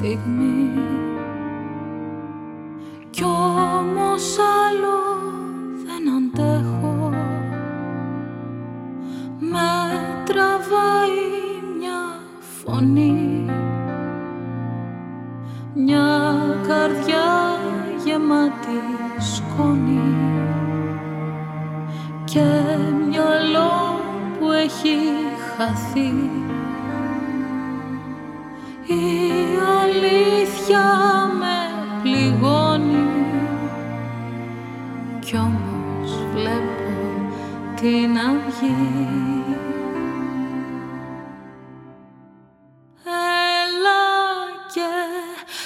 στιγμή. Κι όμως άλλο δεν αντέχω. Με τραβάει μια φωνή. Μια καρδιά γεμάτη σκόνη. Και μυαλό που έχει χαθεί αλήθεια με πληγώνει. Κι όμως βλέπω την αυγή.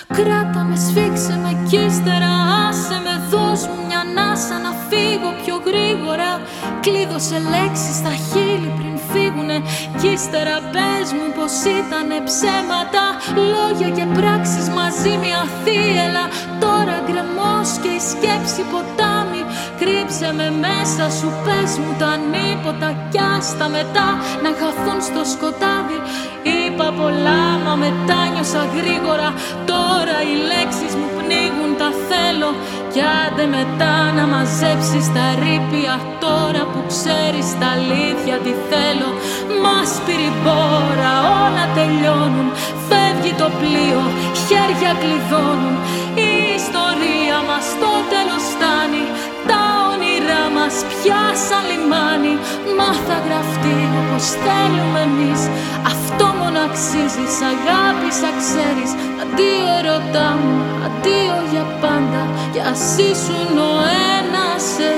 Κράτα με, σφίξε με κι ύστερα άσε με Δώσ' μου μια ανάσα να φύγω πιο γρήγορα. Κλείδωσε λέξεις στα χείλη πριν φύγουνε. Κι ύστερα πες μου πως ήτανε ψέματα. Λόγια και πράξεις μαζί μια θύελα Τώρα γκρεμός και η σκέψη ποτάμι. Κρύψε με μέσα σου πες μου τα νύποτα Κι άστα μετά να χαθούν στο σκοτάδι. Είπα πολλά μα μετάνιωσα γρήγορα. Τώρα οι λέξεις μου πνίγουν τα θέλω. Κι άντε μετά να μαζέψεις τα ρήπια. Τώρα που ξέρεις τα αλήθεια τι θέλω κλειδώνουν. Η ιστορία μας το τέλος φτάνει. Τα όνειρά μας πια σαν λιμάνι. Μα θα γραφτεί όπως θέλουμε εμείς. Αυτό μόνο αξίζει Σ' αγάπησα ξέρεις Αντίο ερωτά μου, αντίο για πάντα. Κι ας ήσουν ο ένας εσύ